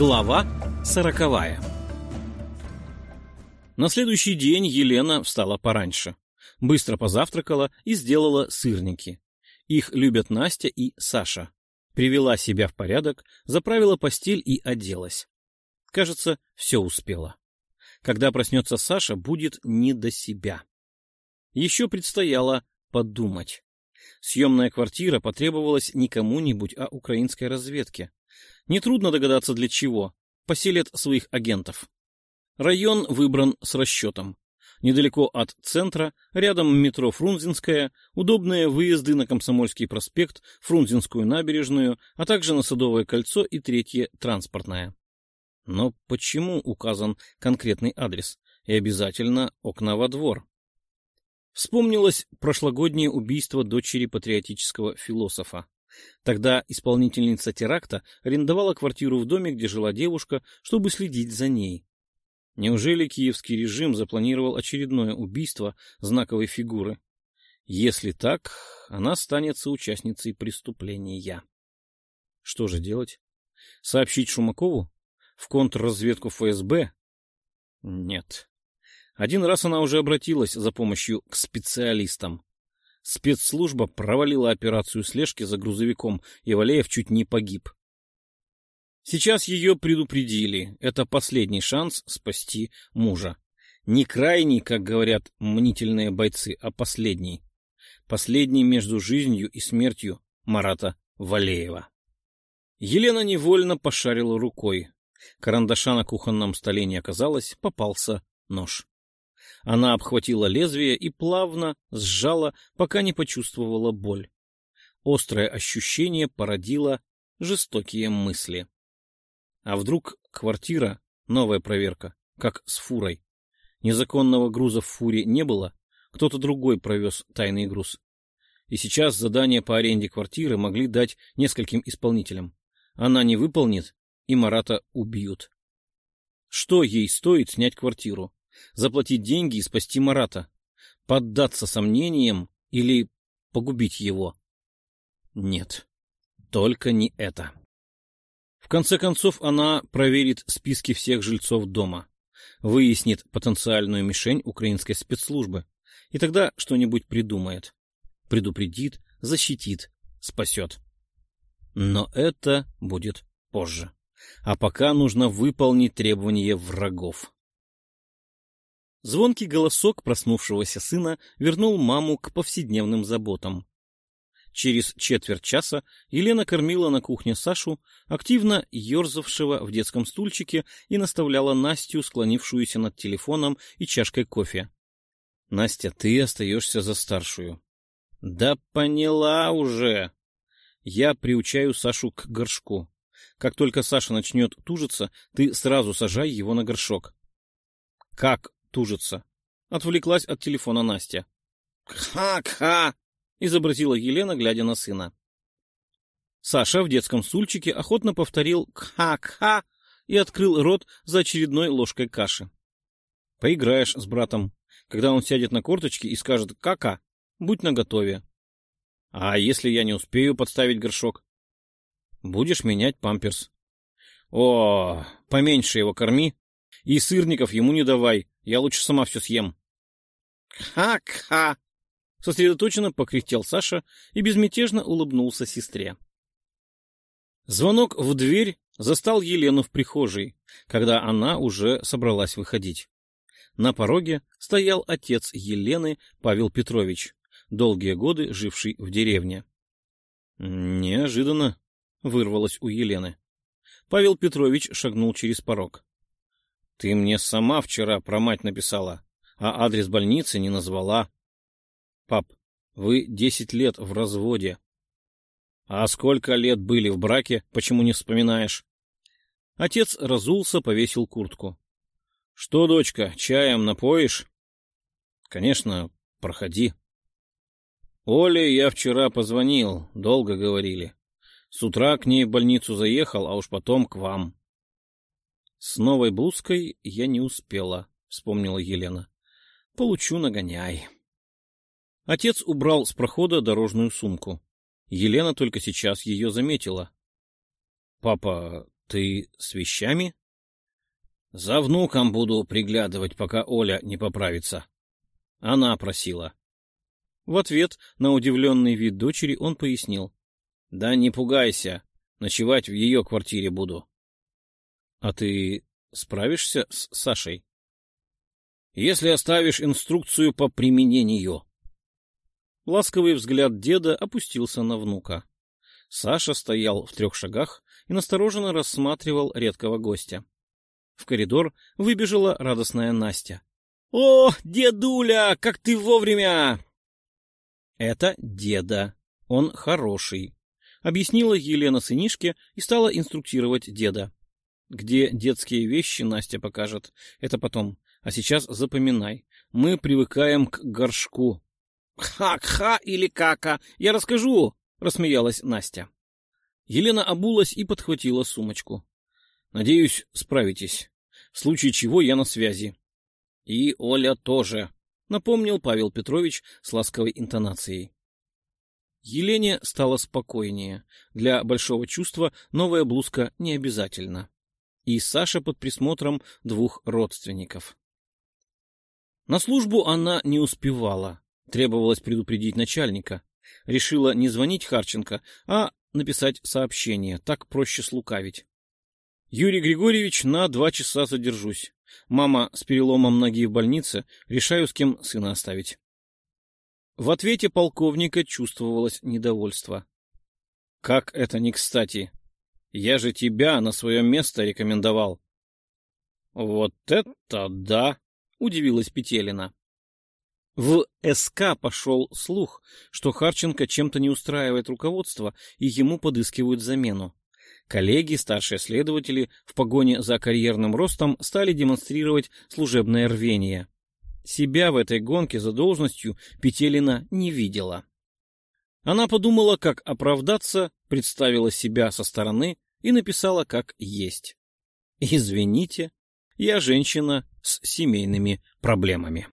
Глава сороковая На следующий день Елена встала пораньше, быстро позавтракала и сделала сырники. Их любят Настя и Саша. Привела себя в порядок, заправила постель и оделась. Кажется, все успела. Когда проснется Саша, будет не до себя. Еще предстояло подумать. Съемная квартира потребовалась не кому-нибудь, а украинской разведке. Нетрудно догадаться для чего. Поселят своих агентов. Район выбран с расчетом. Недалеко от центра, рядом метро Фрунзенская, удобные выезды на Комсомольский проспект, Фрунзенскую набережную, а также на Садовое кольцо и третье транспортное. Но почему указан конкретный адрес? И обязательно окна во двор. Вспомнилось прошлогоднее убийство дочери патриотического философа. Тогда исполнительница теракта арендовала квартиру в доме, где жила девушка, чтобы следить за ней. Неужели киевский режим запланировал очередное убийство знаковой фигуры? Если так, она станет соучастницей преступления. Что же делать? Сообщить Шумакову? В контрразведку ФСБ? Нет. Один раз она уже обратилась за помощью к специалистам. Спецслужба провалила операцию слежки за грузовиком, и Валеев чуть не погиб. Сейчас ее предупредили. Это последний шанс спасти мужа. Не крайний, как говорят мнительные бойцы, а последний. Последний между жизнью и смертью Марата Валеева. Елена невольно пошарила рукой. Карандаша на кухонном столе не оказалось, попался нож. Она обхватила лезвие и плавно сжала, пока не почувствовала боль. Острое ощущение породило жестокие мысли. А вдруг квартира — новая проверка, как с фурой. Незаконного груза в фуре не было, кто-то другой провез тайный груз. И сейчас задание по аренде квартиры могли дать нескольким исполнителям. Она не выполнит, и Марата убьют. Что ей стоит снять квартиру? Заплатить деньги и спасти Марата, поддаться сомнениям или погубить его. Нет, только не это. В конце концов, она проверит списки всех жильцов дома, выяснит потенциальную мишень украинской спецслужбы, и тогда что-нибудь придумает. Предупредит, защитит, спасет. Но это будет позже. А пока нужно выполнить требования врагов. Звонкий голосок проснувшегося сына вернул маму к повседневным заботам. Через четверть часа Елена кормила на кухне Сашу, активно ерзавшего в детском стульчике, и наставляла Настю, склонившуюся над телефоном и чашкой кофе. — Настя, ты остаешься за старшую. — Да поняла уже. Я приучаю Сашу к горшку. Как только Саша начнет тужиться, ты сразу сажай его на горшок. — Как тужится. Отвлеклась от телефона Настя. «Ха-ха!» — изобразила Елена, глядя на сына. Саша в детском стульчике охотно повторил «кха-кха» и открыл рот за очередной ложкой каши. «Поиграешь с братом. Когда он сядет на корточки и скажет «кака», будь наготове. А если я не успею подставить горшок? Будешь менять памперс. О, поменьше его корми и сырников ему не давай, я лучше сама все съем. «Ха-ха!» — сосредоточенно покряхтел Саша и безмятежно улыбнулся сестре. Звонок в дверь застал Елену в прихожей, когда она уже собралась выходить. На пороге стоял отец Елены, Павел Петрович, долгие годы живший в деревне. «Неожиданно», — вырвалось у Елены. Павел Петрович шагнул через порог. Ты мне сама вчера про мать написала, а адрес больницы не назвала. Пап, вы десять лет в разводе. А сколько лет были в браке, почему не вспоминаешь? Отец разулся, повесил куртку. Что, дочка, чаем напоишь? Конечно, проходи. Оле я вчера позвонил, долго говорили. С утра к ней в больницу заехал, а уж потом к вам. С новой блузкой я не успела, вспомнила Елена. Получу нагоняй. Отец убрал с прохода дорожную сумку. Елена только сейчас ее заметила. — Папа, Ты с вещами? За внуком буду приглядывать, пока Оля не поправится. Она просила. В ответ на удивленный вид дочери он пояснил. Да не пугайся, ночевать в ее квартире буду. А ты справишься с Сашей? Если оставишь инструкцию по применению. Ласковый взгляд деда опустился на внука. Саша стоял в трех шагах и настороженно рассматривал редкого гостя. В коридор выбежала радостная Настя. — О, дедуля, как ты вовремя! — Это деда. Он хороший, — объяснила Елена сынишке и стала инструктировать деда. Где детские вещи Настя покажет, это потом. А сейчас запоминай. Мы привыкаем к горшку. «Ха-ха или кака, я расскажу!» — рассмеялась Настя. Елена обулась и подхватила сумочку. «Надеюсь, справитесь. В случае чего я на связи». «И Оля тоже», — напомнил Павел Петрович с ласковой интонацией. Елене стало спокойнее. Для большого чувства новая блузка не обязательно. И Саша под присмотром двух родственников. На службу она не успевала. Требовалось предупредить начальника. Решила не звонить Харченко, а написать сообщение. Так проще слукавить. Юрий Григорьевич, на два часа задержусь. Мама с переломом ноги в больнице. Решаю, с кем сына оставить. В ответе полковника чувствовалось недовольство. — Как это не кстати? Я же тебя на свое место рекомендовал. — Вот это да! — удивилась Петелина. В СК пошел слух, что Харченко чем-то не устраивает руководство, и ему подыскивают замену. Коллеги, старшие следователи в погоне за карьерным ростом стали демонстрировать служебное рвение. Себя в этой гонке за должностью Петелина не видела. Она подумала, как оправдаться, представила себя со стороны и написала как есть. «Извините, я женщина с семейными проблемами».